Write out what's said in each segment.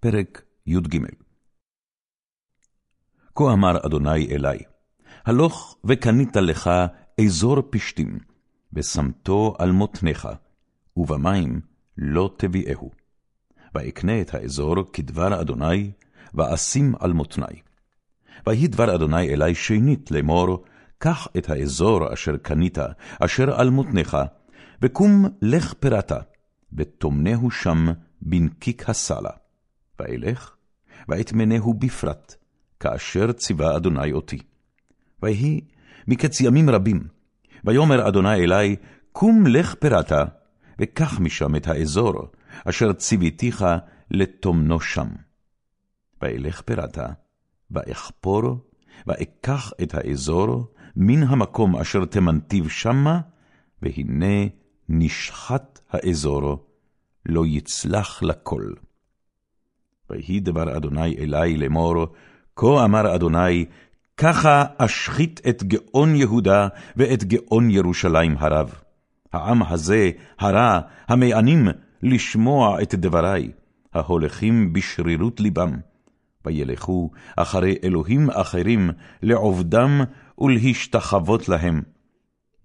פרק י"ג כה אמר אדוני אלי, הלוך וקנית לך אזור פשתים, ושמתו על מותניך, ובמים לא תביאהו. ואקנה את האזור כדבר אדוני, ואשים על מותני. ויהי דבר אדוני אלי שנית לאמור, קח את האזור אשר קנית, אשר על מותניך, וקום לך פרתה, וטומנהו שם בנקיק הסלה. ואלך, ואטמנהו בפרט, כאשר ציווה אדוני אותי. ויהי מקץ ימים רבים, ויאמר אדוני אלי, קום לך פרתה, וקח משם את האזור, אשר ציוויתיך לטומנו שם. ואלך פרתה, ואחפור, ואקח את האזור מן המקום אשר תמנתיו שמה, והנה נשחט האזור, לא יצלח לכל. ויהי דבר אדוני אלי לאמור, כה אמר אדוני, ככה אשחית את גאון יהודה ואת גאון ירושלים הרב. העם הזה הרע, המענים לשמוע את דברי, ההולכים בשרירות ליבם. וילכו אחרי אלוהים אחרים לעובדם ולהשתחוות להם.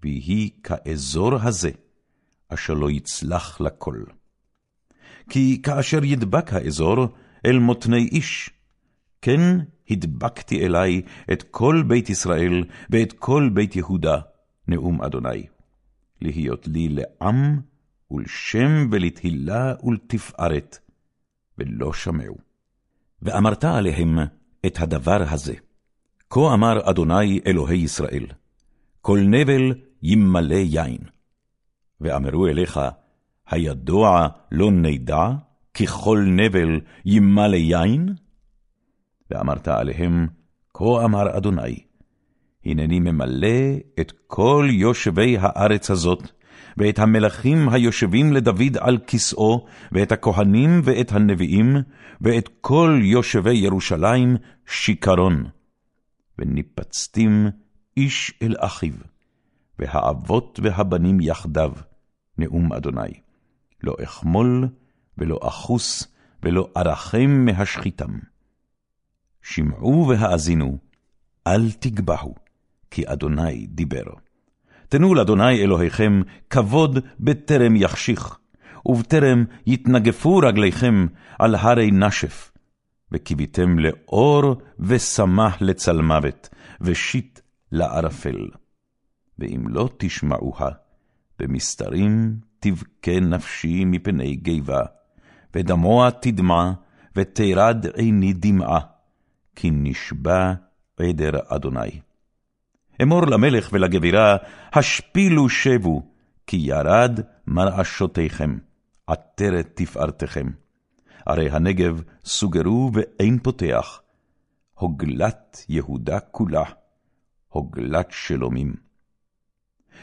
ויהי כאזור הזה, אשר לא יצלח לכל. כי כאשר ידבק האזור אל מותני איש, כן הדבקתי אלי את כל בית ישראל ואת כל בית יהודה, נאום אדוני. להיות לי לעם ולשם ולתהילה ולתפארת, ולא שמעו. ואמרת עליהם את הדבר הזה, כה אמר אדוני אלוהי ישראל, כל נבל ימלא יין. ואמרו אליך, הידוע לא נדע, כי כל נבל ימלא יין? ואמרת עליהם, כה אמר אדוני, הנני ממלא את כל יושבי הארץ הזאת, ואת המלכים היושבים לדוד על כסאו, ואת הכהנים ואת הנביאים, ואת כל יושבי ירושלים שיכרון. וניפצתים איש אל אחיו, והאבות והבנים יחדיו, נאום אדוני. לא אחמול, ולא אחוס, ולא ארחם מהשחיתם. שמעו והאזינו, אל תגבהו, כי אדוני דיבר. תנו לאדוני אלוהיכם כבוד בטרם יחשיך, ובטרם יתנגפו רגליכם על הרי נשף, וקיוויתם לאור ושמח לצלמוות, ושיט לערפל. ואם לא תשמעוה, במסתרים תבכה נפשי מפני גיבה, ודמוע תדמע, ותרד עיני דמעה, כי נשבע עדר אדוני. אמור למלך ולגבירה, השפילו שבו, כי ירד מרעשותיכם, עטרת תפארתכם. הרי הנגב סוגרו ואין פותח, הוגלת יהודה כולה, הוגלת שלומים.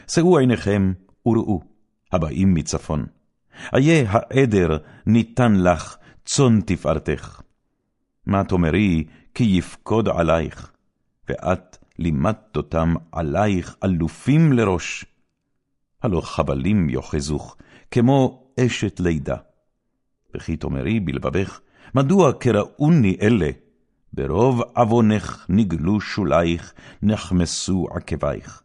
שאו עיניכם וראו, הבאים מצפון. איה העדר ניתן לך, צאן תפארתך. מה תאמרי, כי יפקוד עלייך, ואת לימדת אותם עלייך אלופים לראש. הלא חבלים יאחזוך, כמו אשת לידה. וכי תאמרי בלבבך, מדוע קראוני אלה? ברוב עוונך נגלו שולייך, נחמסו עקבייך.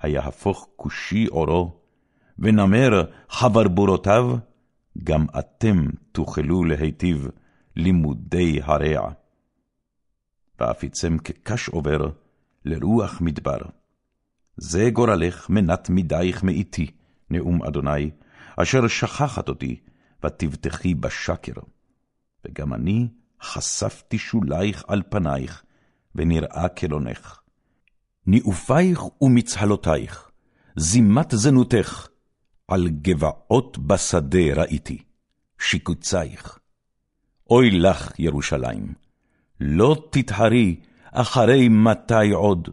היהפוך כושי עורו, ונמר חברבורותיו, גם אתם תוכלו להיטיב לימודי הרע. ואפיצם כקש עובר לרוח מדבר. זה גורלך מנת מידייך מאיתי, נאום אדוני, אשר שכחת אותי, ותבטחי בשקר. וגם אני חשפתי שולייך על פנייך, ונראה כלונך. ניאופייך ומצהלותייך, זימת זנותך, על גבעות בשדה ראיתי, שיקוצייך. אוי לך, ירושלים, לא תתהרי אחרי מתי עוד.